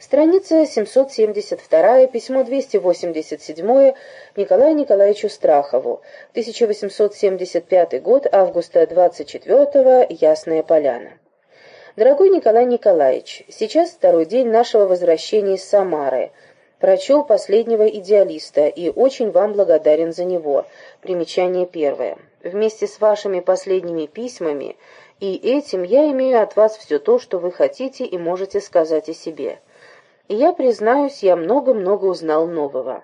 Страница 772, письмо 287 Николаю Николаевичу Страхову, 1875 год, августа 24 Ясная Поляна. Дорогой Николай Николаевич, сейчас второй день нашего возвращения из Самары. Прочел последнего идеалиста и очень вам благодарен за него. Примечание первое. Вместе с вашими последними письмами и этим я имею от вас все то, что вы хотите и можете сказать о себе. И я признаюсь, я много-много узнал нового.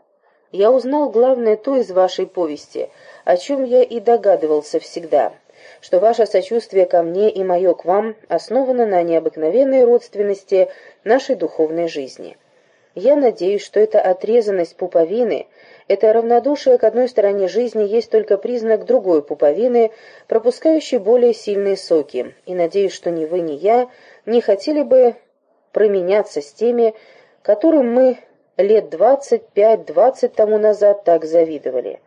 Я узнал главное то из вашей повести, о чем я и догадывался всегда, что ваше сочувствие ко мне и мое к вам основано на необыкновенной родственности нашей духовной жизни. Я надеюсь, что эта отрезанность пуповины, это равнодушие к одной стороне жизни есть только признак другой пуповины, пропускающей более сильные соки, и надеюсь, что ни вы, ни я не хотели бы променяться с теми, которым мы лет двадцать пять-двадцать тому назад так завидовали.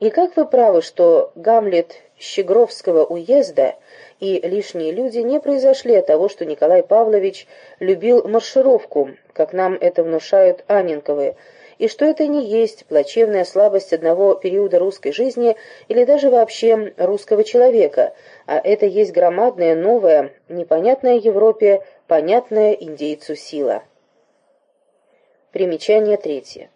И как вы правы, что Гамлет Щегровского уезда и лишние люди не произошли от того, что Николай Павлович любил маршировку, как нам это внушают Анненковы, и что это не есть плачевная слабость одного периода русской жизни или даже вообще русского человека, а это есть громадная, новая, непонятная Европе, понятная индейцу сила. Примечание третье.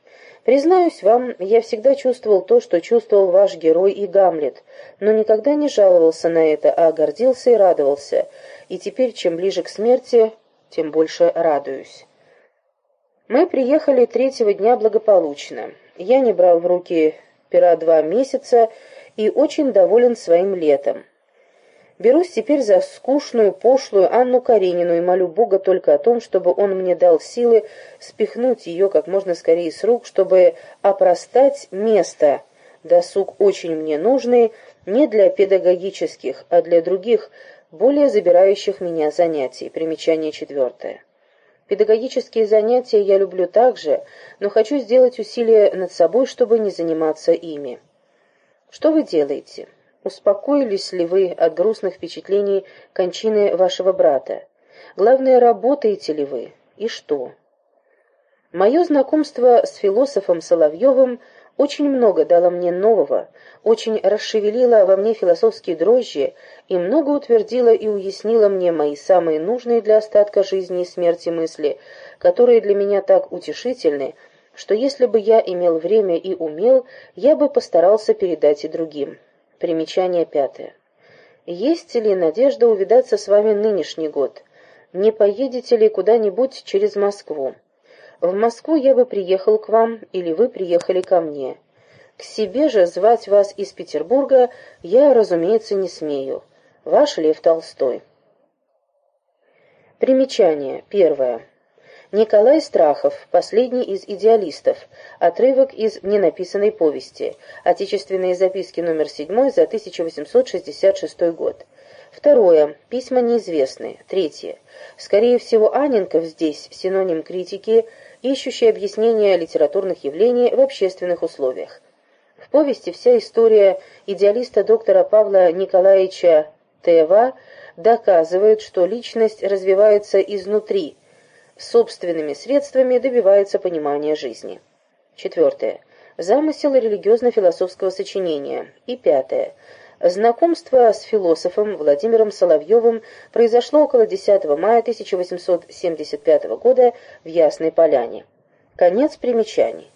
Признаюсь вам, я всегда чувствовал то, что чувствовал ваш герой и Гамлет, но никогда не жаловался на это, а гордился и радовался, и теперь, чем ближе к смерти, тем больше радуюсь. Мы приехали третьего дня благополучно. Я не брал в руки пера два месяца и очень доволен своим летом. Берусь теперь за скучную, пошлую Анну Каренину и молю Бога только о том, чтобы он мне дал силы спихнуть ее как можно скорее с рук, чтобы опростать место, досуг очень мне нужный, не для педагогических, а для других, более забирающих меня занятий. Примечание четвертое. Педагогические занятия я люблю также, но хочу сделать усилия над собой, чтобы не заниматься ими. Что вы делаете? Успокоились ли вы от грустных впечатлений кончины вашего брата? Главное, работаете ли вы? И что? Мое знакомство с философом Соловьевым очень много дало мне нового, очень расшевелило во мне философские дрожжи и много утвердило и уяснило мне мои самые нужные для остатка жизни и смерти мысли, которые для меня так утешительны, что если бы я имел время и умел, я бы постарался передать и другим. Примечание пятое. Есть ли надежда увидаться с вами нынешний год? Не поедете ли куда-нибудь через Москву? В Москву я бы приехал к вам, или вы приехали ко мне. К себе же звать вас из Петербурга я, разумеется, не смею. Ваш Лев Толстой. Примечание. Первое. Николай Страхов, последний из идеалистов, отрывок из ненаписанной повести, отечественные записки номер 7 за 1866 год. Второе. Письма неизвестные. Третье. Скорее всего, Анненков здесь синоним критики, ищущий объяснение литературных явлений в общественных условиях. В повести вся история идеалиста доктора Павла Николаевича Тева доказывает, что личность развивается изнутри – собственными средствами добивается понимания жизни. Четвертое. Замысел религиозно-философского сочинения. И пятое. Знакомство с философом Владимиром Соловьевым произошло около 10 мая 1875 года в Ясной Поляне. Конец примечаний.